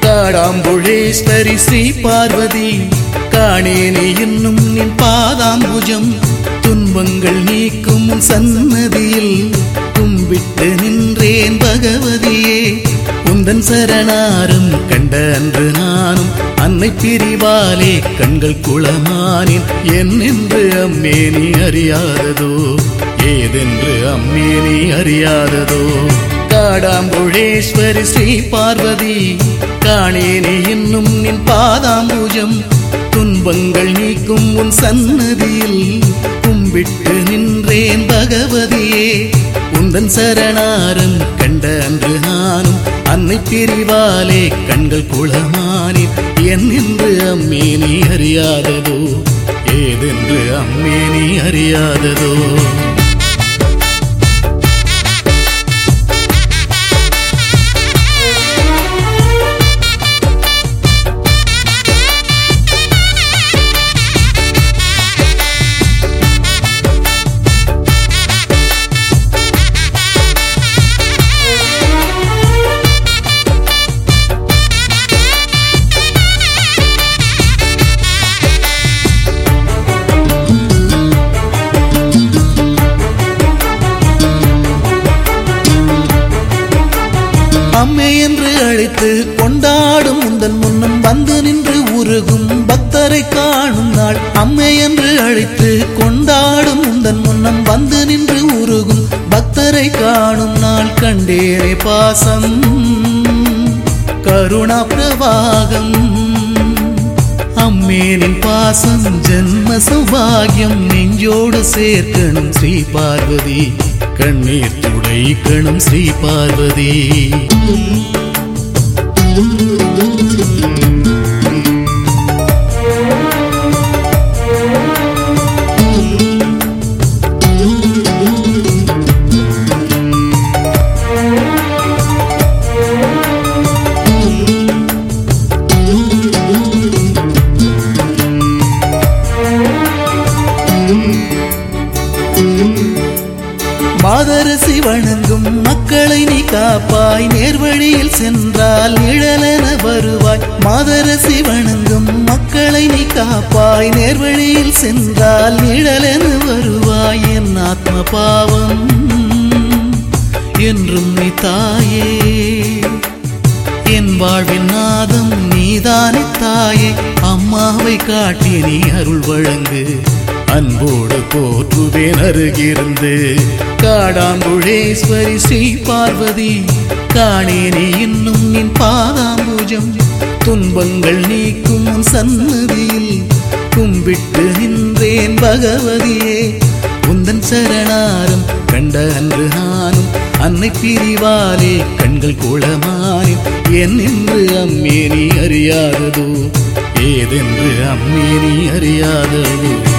தாடாம்புழேஸ்வரி ஸ்ரீ பார்வதி காணேனே இன்னும் நின் பாதாம்புஜம். துன்பங்கள் நீக்கும் சன்னதியில் கும்பிட்டு நின்றேன் பகவதியே. உந்தன் சரணாரும் கண்ட அன்று நானும் அன்னை பிரிவாலே கண்கள் குளமானேன். என்னென்று அம்மே நீ அறியாததோ? ஏதென்று அம்மே நீ அறியாததோ? காடாம்புழேஸ்வரி ஸ்ரீ பார்வதி. காணேனே என்னும் நின் பாதாம்பூஜம் துன்பங்கள் நீக்கும் உன் சன்னதியில் கும்பிட்டு நின்றேன் பகவதியே. உந்தன் சரணாரம் கண்ட அன்று நானும் அன்னை பிரிவாலே கண்கள் குளமானேன் என் என்று அம்மே நீ அறியாததோ? ஏதென்று அம்மே நீ அறியாததோ? அம்மே என்று அழைத்து கொண்டாடும் உந்தன் முன்னம் வந்து நின்று உருகும் பக்தரை காணும் நாள். அம்மே என்று அழைத்து கொண்டாடும் உந்தன் முன்னம் வந்து நின்று உருகும் பக்தரை காணும் நாள். கண்டேனே பாசம் கருணா பிரவாகம். அம்மேனின் பாசம் ஜென்ம சௌபாகியம். நெஞ்சோடு சேர்க்கணும் ஸ்ரீ பார்வதி கண்ணீர் துடைக்கணும் ஸ்ரீ பார்வதி. மாதரசி வணங்கும் மக்களை நீ காப்பாய். நேர்வழியில் சென்றால் நிழலென வருவாய். மாதரசி வணங்கும் மக்களை நீ காப்பாய். நேர்வழியில் சென்றால் நிழலென வருவாய். என் ஆத்ம பாவம் என்றும் நீ தாயே. என் வாழ்வின் நாதம் நீதானே தாயே. அம்மாவை காட்டி நீ அருள் வழங்கு. அன்போடு போற்றுவேன் அருகிருந்து காடாம்புழேஸ்வரி ஸ்ரீ பார்வதி காணேனே இன்னும் நின் பாதாம்பூஜம். துன்பங்கள் நீக்கும் உன் சன்னதியில் கும்பிட்டு நின்றேன் பகவதியே. உந்தன் சரணாரம் கண்ட அன்று நானும் அன்னை பிரிவாலே கண்கள் குளமானேன் என் என்று அம்மே நீ அறியாததோ? ஏதென்று அம்மே நீ அறியாததோ?